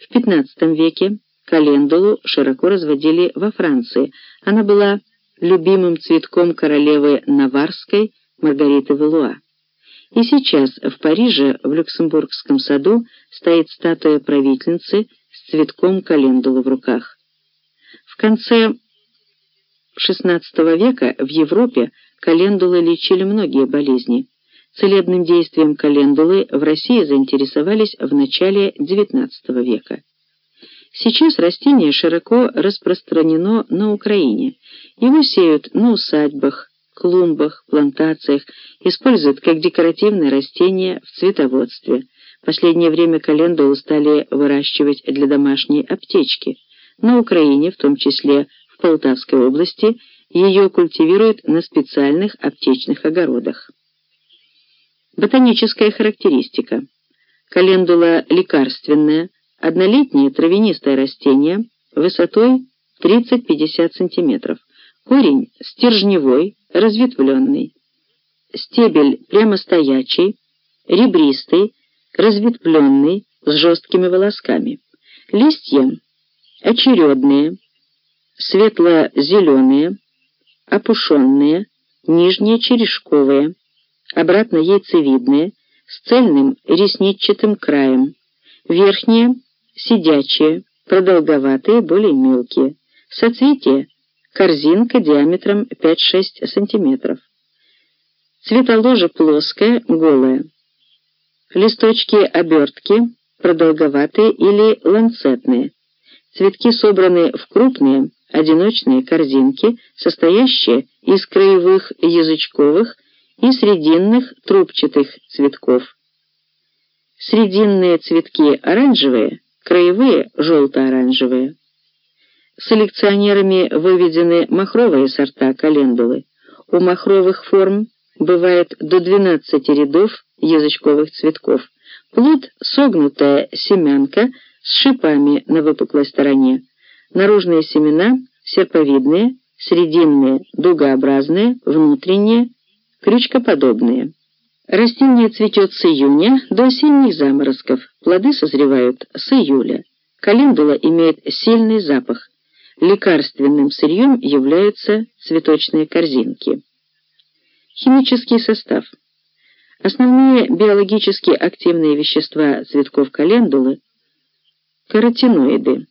В XV веке календулу широко разводили во Франции. Она была любимым цветком королевы Наварской Маргариты Валуа. И сейчас в Париже, в Люксембургском саду, стоит статуя правительницы с цветком календулы в руках. В конце XVI века в Европе календулы лечили многие болезни. Целебным действием календулы в России заинтересовались в начале XIX века. Сейчас растение широко распространено на Украине. Его сеют на усадьбах, клумбах, плантациях, используют как декоративное растение в цветоводстве. В последнее время календулу стали выращивать для домашней аптечки. На Украине, в том числе в Полтавской области, ее культивируют на специальных аптечных огородах. Ботаническая характеристика. Календула лекарственная, однолетнее травянистое растение высотой 30-50 см. Корень стержневой, разветвленный. Стебель прямостоячий, ребристый, разветвленный, с жесткими волосками. Листья очередные, светло-зеленые, опушенные, нижние черешковые, обратно яйцевидные, с цельным ресничатым краем, верхние сидячие, продолговатые, более мелкие, соцветия корзинка диаметром 5-6 см. Цветоложе плоское, голое. Листочки обертки, продолговатые или ланцетные. Цветки собраны в крупные, одиночные корзинки, состоящие из краевых язычковых и срединных трубчатых цветков. Срединные цветки оранжевые, краевые желто-оранжевые. Селекционерами выведены махровые сорта календулы. У махровых форм бывает до 12 рядов язычковых цветков. Плод – согнутая семянка с шипами на выпуклой стороне. Наружные семена – серповидные, срединные – дугообразные, внутренние – крючкоподобные. Растение цветет с июня до осенних заморозков, плоды созревают с июля. Календула имеет сильный запах. Лекарственным сырьем являются цветочные корзинки. Химический состав. Основные биологически активные вещества цветков календулы – каротиноиды.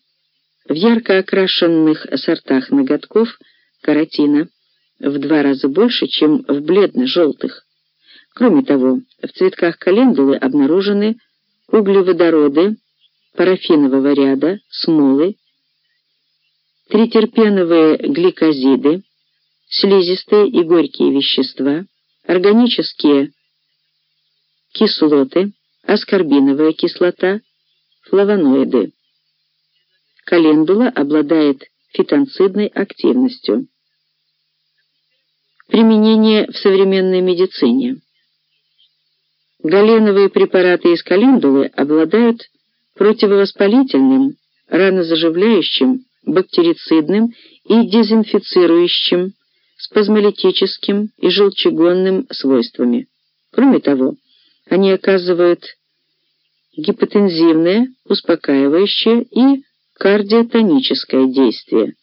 В ярко окрашенных сортах ноготков каротина в два раза больше, чем в бледно-желтых. Кроме того, в цветках календулы обнаружены углеводороды парафинового ряда, смолы, тритерпеновые гликозиды, слизистые и горькие вещества, органические кислоты, аскорбиновая кислота, флавоноиды. Календула обладает фитонцидной активностью. Применение в современной медицине. Галеновые препараты из календулы обладают противовоспалительным, ранозаживляющим, бактерицидным и дезинфицирующим, спазмолитическим и желчегонным свойствами. Кроме того, они оказывают гипотензивное, успокаивающее и кардиотоническое действие.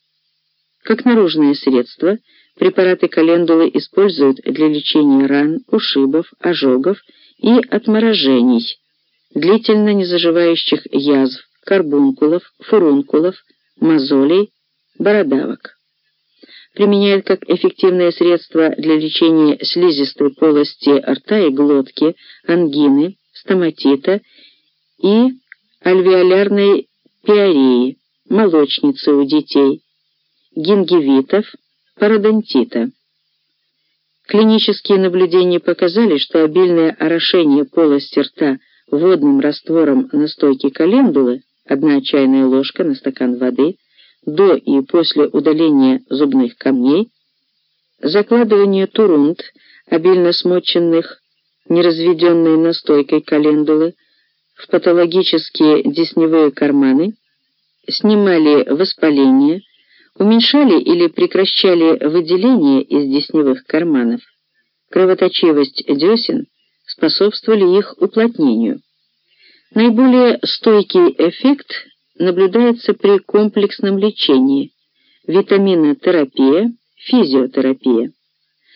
Как наружное средство, препараты календулы используют для лечения ран, ушибов, ожогов и отморожений, длительно незаживающих язв, карбункулов, фурункулов, мозолей, бородавок. Применяют как эффективное средство для лечения слизистой полости рта и глотки, ангины, стоматита и альвеолярной пиореи, молочницы у детей, гингивитов, пародонтита. Клинические наблюдения показали, что обильное орошение полости рта водным раствором настойки календулы одна чайная ложка на стакан воды, до и после удаления зубных камней, закладывание турунд, обильно смоченных неразведенной настойкой календулы, в патологические десневые карманы, снимали воспаление, уменьшали или прекращали выделение из десневых карманов, кровоточивость десен способствовали их уплотнению. Наиболее стойкий эффект наблюдается при комплексном лечении, витаминотерапия, физиотерапия.